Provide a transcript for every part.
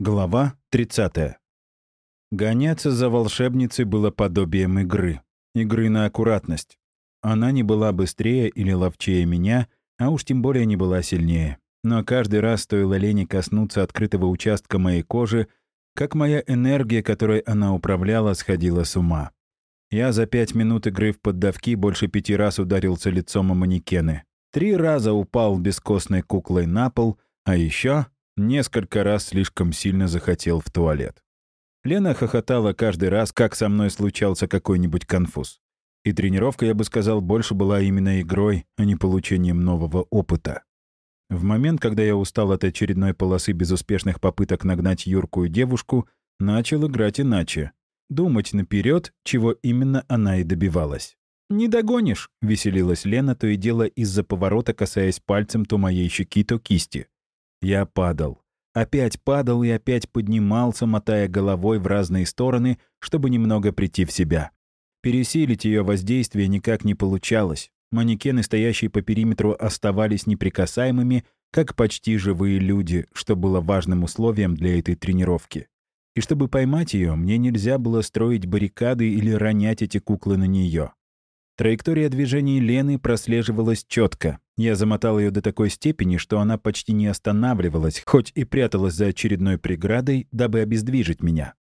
Глава 30. Гоняться за волшебницей было подобием игры. Игры на аккуратность. Она не была быстрее или ловчее меня, а уж тем более не была сильнее. Но каждый раз стоило Лене коснуться открытого участка моей кожи, как моя энергия, которой она управляла, сходила с ума. Я за пять минут игры в поддавки больше пяти раз ударился лицом о манекены. Три раза упал бескостной куклой на пол, а еще Несколько раз слишком сильно захотел в туалет. Лена хохотала каждый раз, как со мной случался какой-нибудь конфуз. И тренировка, я бы сказал, больше была именно игрой, а не получением нового опыта. В момент, когда я устал от очередной полосы безуспешных попыток нагнать юркую девушку, начал играть иначе. Думать наперед, чего именно она и добивалась. «Не догонишь», — веселилась Лена, то и дело из-за поворота, касаясь пальцем то моей щеки, то кисти. Я падал. Опять падал и опять поднимался, мотая головой в разные стороны, чтобы немного прийти в себя. Пересилить ее воздействие никак не получалось. Манекены, стоящие по периметру, оставались неприкасаемыми, как почти живые люди, что было важным условием для этой тренировки. И чтобы поймать ее, мне нельзя было строить баррикады или ронять эти куклы на нее. Траектория движений Лены прослеживалась четко. Я замотал ее до такой степени, что она почти не останавливалась, хоть и пряталась за очередной преградой, дабы обездвижить меня.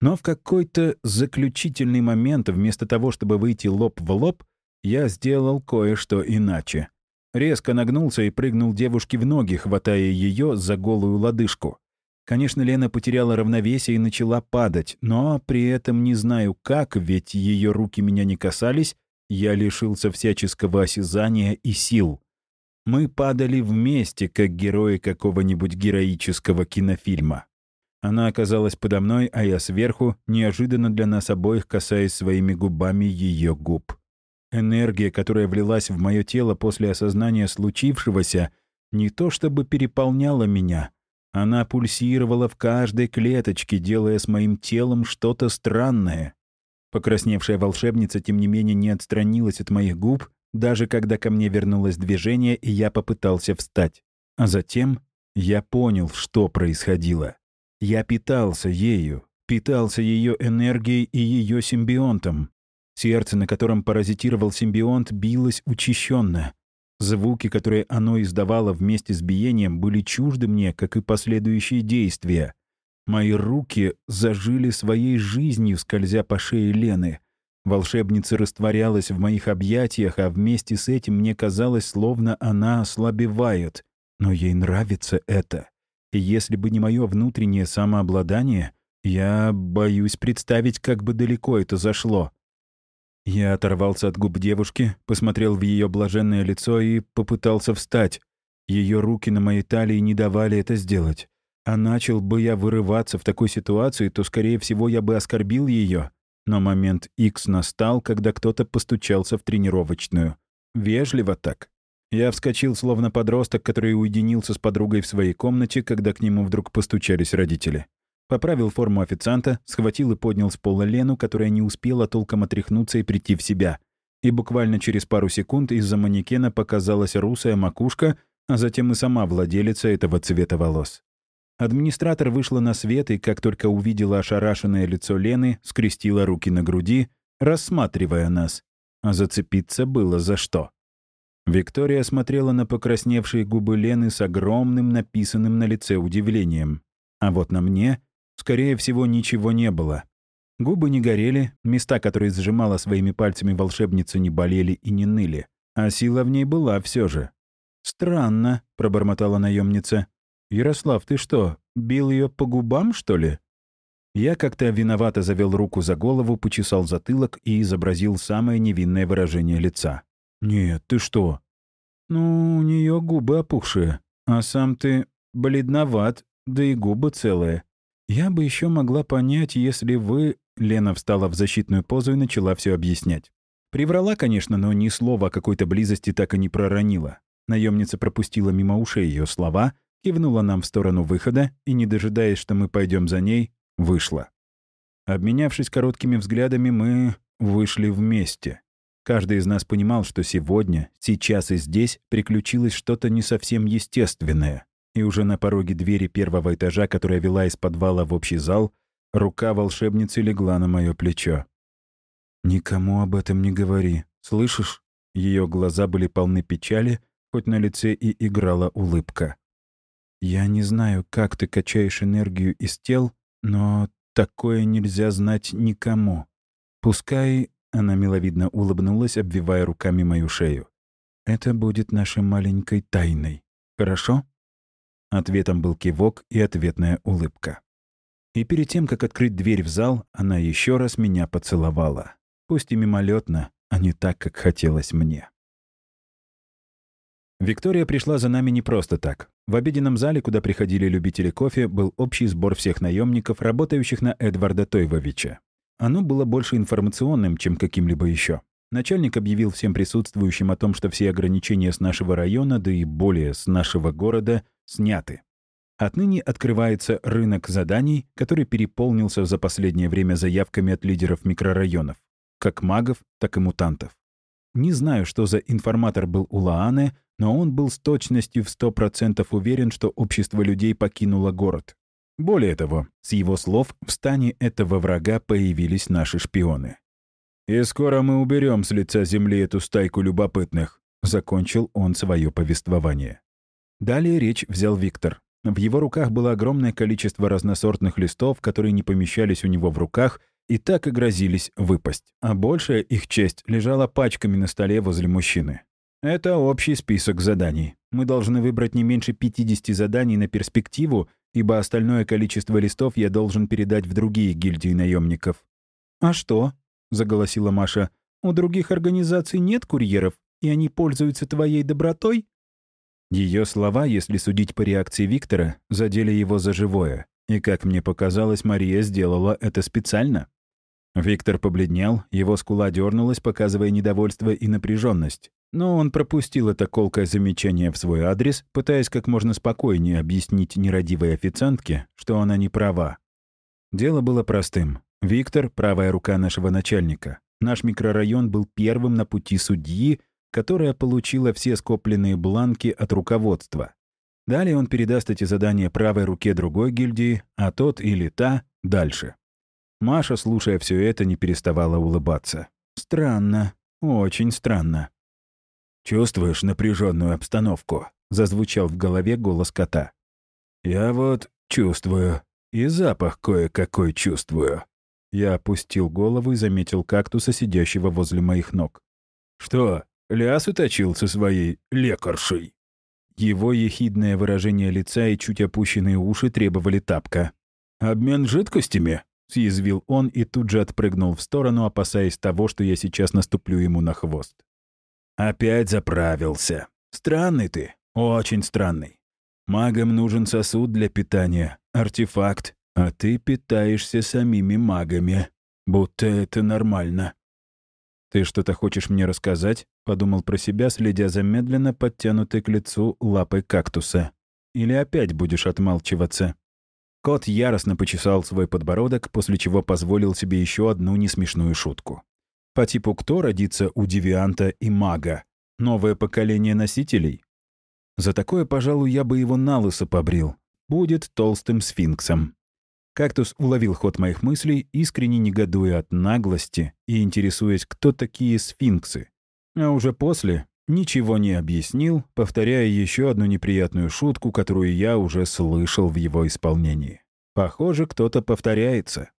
Но в какой-то заключительный момент, вместо того, чтобы выйти лоб в лоб, я сделал кое-что иначе. Резко нагнулся и прыгнул девушке в ноги, хватая ее за голую лодыжку. Конечно, Лена потеряла равновесие и начала падать, но при этом не знаю как, ведь ее руки меня не касались, я лишился всяческого осязания и сил. Мы падали вместе, как герои какого-нибудь героического кинофильма. Она оказалась подо мной, а я сверху, неожиданно для нас обоих касаясь своими губами ее губ. Энергия, которая влилась в мое тело после осознания случившегося, не то чтобы переполняла меня. Она пульсировала в каждой клеточке, делая с моим телом что-то странное. Покрасневшая волшебница, тем не менее, не отстранилась от моих губ, даже когда ко мне вернулось движение, и я попытался встать. А затем я понял, что происходило. Я питался ею, питался ее энергией и ее симбионтом. Сердце, на котором паразитировал симбионт, билось учащенно. Звуки, которые оно издавало вместе с биением, были чужды мне, как и последующие действия. Мои руки зажили своей жизнью, скользя по шее Лены. Волшебница растворялась в моих объятиях, а вместе с этим мне казалось, словно она ослабевает. Но ей нравится это. И если бы не мое внутреннее самообладание, я боюсь представить, как бы далеко это зашло. Я оторвался от губ девушки, посмотрел в ее блаженное лицо и попытался встать. Ее руки на моей талии не давали это сделать. А начал бы я вырываться в такой ситуации, то, скорее всего, я бы оскорбил ее. Но момент X настал, когда кто-то постучался в тренировочную. Вежливо так. Я вскочил, словно подросток, который уединился с подругой в своей комнате, когда к нему вдруг постучались родители. Поправил форму официанта, схватил и поднял с пола Лену, которая не успела толком отряхнуться и прийти в себя. И буквально через пару секунд из-за манекена показалась русая макушка, а затем и сама владелица этого цвета волос. Администратор вышла на свет и, как только увидела ошарашенное лицо Лены, скрестила руки на груди, рассматривая нас. А зацепиться было за что. Виктория смотрела на покрасневшие губы Лены с огромным написанным на лице удивлением. А вот на мне, скорее всего, ничего не было. Губы не горели, места, которые сжимала своими пальцами волшебница, не болели и не ныли. А сила в ней была все же. «Странно», — пробормотала наемница. «Ярослав, ты что, бил ее по губам, что ли?» Я как-то виновато завел руку за голову, почесал затылок и изобразил самое невинное выражение лица. «Нет, ты что?» «Ну, у нее губы опухшие, а сам ты бледноват, да и губы целые. Я бы еще могла понять, если вы...» Лена встала в защитную позу и начала все объяснять. Приврала, конечно, но ни слова о какой-то близости так и не проронила. Наемница пропустила мимо ушей ее слова — кивнула нам в сторону выхода и, не дожидаясь, что мы пойдем за ней, вышла. Обменявшись короткими взглядами, мы вышли вместе. Каждый из нас понимал, что сегодня, сейчас и здесь приключилось что-то не совсем естественное. и уже на пороге двери первого этажа, которая вела из подвала в общий зал, рука волшебницы легла на мое плечо. «Никому об этом не говори, слышишь?» Ее глаза были полны печали, хоть на лице и играла улыбка. «Я не знаю, как ты качаешь энергию из тел, но такое нельзя знать никому. Пускай...» — она миловидно улыбнулась, обвивая руками мою шею. «Это будет нашей маленькой тайной. Хорошо?» Ответом был кивок и ответная улыбка. И перед тем, как открыть дверь в зал, она еще раз меня поцеловала. Пусть и мимолетно, а не так, как хотелось мне. Виктория пришла за нами не просто так. В обеденном зале, куда приходили любители кофе, был общий сбор всех наемников, работающих на Эдварда Тойвовича. Оно было больше информационным, чем каким-либо еще. Начальник объявил всем присутствующим о том, что все ограничения с нашего района, да и более с нашего города, сняты. Отныне открывается рынок заданий, который переполнился за последнее время заявками от лидеров микрорайонов, как магов, так и мутантов. Не знаю, что за информатор был у Лааны, но он был с точностью в 100% уверен, что общество людей покинуло город. Более того, с его слов, в стане этого врага появились наши шпионы. «И скоро мы уберем с лица земли эту стайку любопытных», — закончил он свое повествование. Далее речь взял Виктор. В его руках было огромное количество разносортных листов, которые не помещались у него в руках и так и грозились выпасть. А большая их часть лежала пачками на столе возле мужчины. Это общий список заданий. Мы должны выбрать не меньше 50 заданий на перспективу, ибо остальное количество листов я должен передать в другие гильдии наемников. «А что?» — заголосила Маша. «У других организаций нет курьеров, и они пользуются твоей добротой?» Ее слова, если судить по реакции Виктора, задели его за живое. И, как мне показалось, Мария сделала это специально. Виктор побледнел, его скула дернулась, показывая недовольство и напряженность. Но он пропустил это колкое замечание в свой адрес, пытаясь как можно спокойнее объяснить нерадивой официантке, что она не права. Дело было простым. Виктор — правая рука нашего начальника. Наш микрорайон был первым на пути судьи, которая получила все скопленные бланки от руководства. Далее он передаст эти задания правой руке другой гильдии, а тот или та — дальше. Маша, слушая все это, не переставала улыбаться. «Странно, очень странно». «Чувствуешь напряженную обстановку?» — зазвучал в голове голос кота. «Я вот чувствую. И запах кое-какой чувствую». Я опустил голову и заметил кактуса, сидящего возле моих ног. «Что, Ляс уточил со своей лекаршей. Его ехидное выражение лица и чуть опущенные уши требовали тапка. «Обмен жидкостями?» — съязвил он и тут же отпрыгнул в сторону, опасаясь того, что я сейчас наступлю ему на хвост. «Опять заправился. Странный ты, очень странный. Магам нужен сосуд для питания, артефакт, а ты питаешься самими магами. Будто это нормально. «Ты что-то хочешь мне рассказать?» — подумал про себя, следя за медленно подтянутой к лицу лапой кактуса. «Или опять будешь отмалчиваться?» Кот яростно почесал свой подбородок, после чего позволил себе еще одну несмешную шутку. По типу «Кто родится у девианта и мага? Новое поколение носителей?» За такое, пожалуй, я бы его на лысо побрил. Будет толстым сфинксом. Кактус уловил ход моих мыслей, искренне негодуя от наглости и интересуясь, кто такие сфинксы. А уже после ничего не объяснил, повторяя еще одну неприятную шутку, которую я уже слышал в его исполнении. Похоже, кто-то повторяется.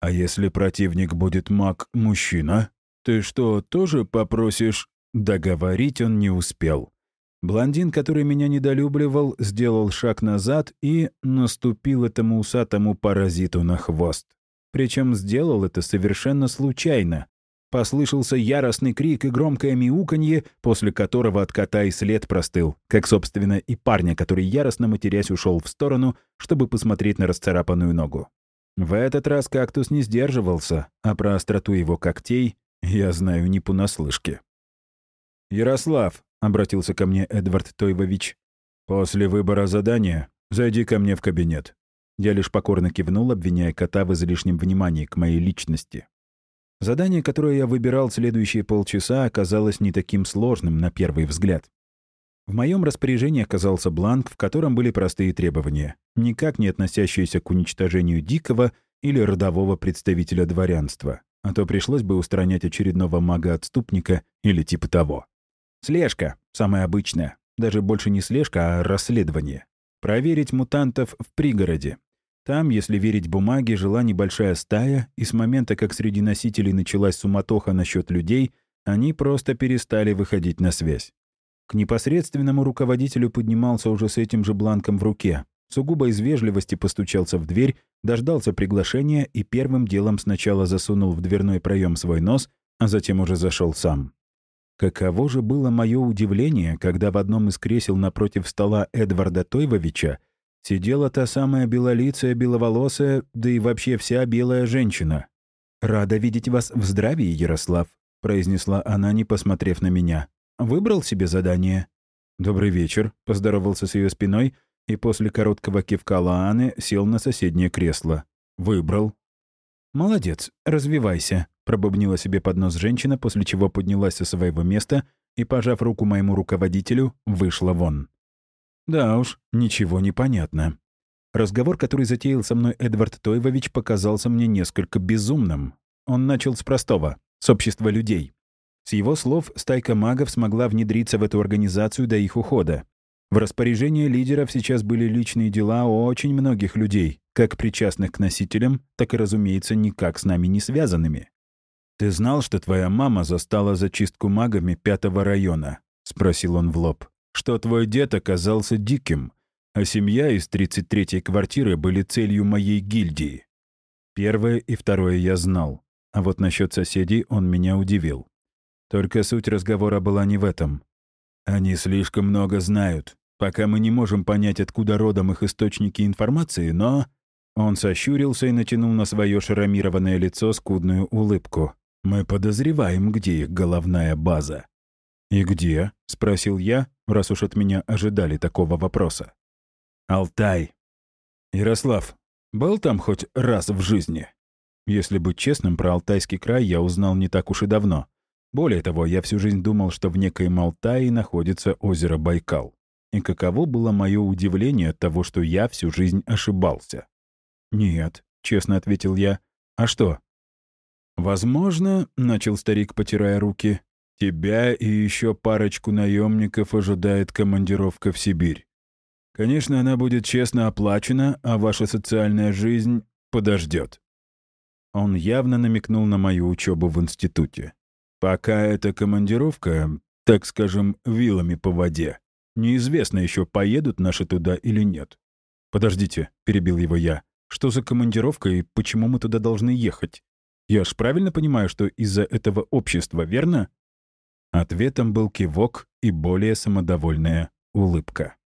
«А если противник будет маг-мужчина, ты что, тоже попросишь?» Договорить он не успел. Блондин, который меня недолюбливал, сделал шаг назад и наступил этому усатому паразиту на хвост. Причем сделал это совершенно случайно. Послышался яростный крик и громкое мяуканье, после которого от кота и след простыл, как, собственно, и парня, который яростно матерясь ушел в сторону, чтобы посмотреть на расцарапанную ногу. В этот раз кактус не сдерживался, а про остроту его когтей я знаю не понаслышке. «Ярослав, — обратился ко мне Эдвард Тойвович. «После выбора задания зайди ко мне в кабинет». Я лишь покорно кивнул, обвиняя кота в излишнем внимании к моей личности. Задание, которое я выбирал следующие полчаса, оказалось не таким сложным на первый взгляд. В моем распоряжении оказался бланк, в котором были простые требования, никак не относящиеся к уничтожению дикого или родового представителя дворянства, а то пришлось бы устранять очередного мага-отступника или типа того. Слежка, самая обычная, даже больше не слежка, а расследование. Проверить мутантов в пригороде. Там, если верить бумаге, жила небольшая стая, и с момента, как среди носителей началась суматоха насчет людей, они просто перестали выходить на связь. К непосредственному руководителю поднимался уже с этим же бланком в руке. Сугубо из вежливости постучался в дверь, дождался приглашения и первым делом сначала засунул в дверной проем свой нос, а затем уже зашел сам. Каково же было мое удивление, когда в одном из кресел напротив стола Эдварда Тойвовича сидела та самая белолицая, беловолосая, да и вообще вся белая женщина. «Рада видеть вас в здравии, Ярослав», — произнесла она, не посмотрев на меня. Выбрал себе задание?» «Добрый вечер», — поздоровался с ее спиной и после короткого кивка Лааны сел на соседнее кресло. «Выбрал». «Молодец, развивайся», — пробубнила себе под нос женщина, после чего поднялась со своего места и, пожав руку моему руководителю, вышла вон. «Да уж, ничего не понятно». Разговор, который затеял со мной Эдвард Тойвович, показался мне несколько безумным. Он начал с простого — с общества людей. С его слов, стайка магов смогла внедриться в эту организацию до их ухода. В распоряжении лидеров сейчас были личные дела очень многих людей, как причастных к носителям, так и, разумеется, никак с нами не связанными. «Ты знал, что твоя мама застала зачистку магами пятого района?» — спросил он в лоб. «Что твой дед оказался диким, а семья из 33-й квартиры были целью моей гильдии?» Первое и второе я знал, а вот насчет соседей он меня удивил. Только суть разговора была не в этом. Они слишком много знают. Пока мы не можем понять, откуда родом их источники информации, но... Он сощурился и натянул на свое шрамированное лицо скудную улыбку. «Мы подозреваем, где их головная база». «И где?» — спросил я, раз уж от меня ожидали такого вопроса. «Алтай». «Ярослав, был там хоть раз в жизни?» Если быть честным, про Алтайский край я узнал не так уж и давно. Более того, я всю жизнь думал, что в некой Алтае находится озеро Байкал. И каково было мое удивление от того, что я всю жизнь ошибался. «Нет», — честно ответил я. «А что?» «Возможно», — начал старик, потирая руки, «тебя и еще парочку наемников ожидает командировка в Сибирь. Конечно, она будет честно оплачена, а ваша социальная жизнь подождет». Он явно намекнул на мою учебу в институте. Пока эта командировка, так скажем, вилами по воде. Неизвестно еще, поедут наши туда или нет. «Подождите», — перебил его я. «Что за командировка и почему мы туда должны ехать? Я ж правильно понимаю, что из-за этого общества, верно?» Ответом был кивок и более самодовольная улыбка.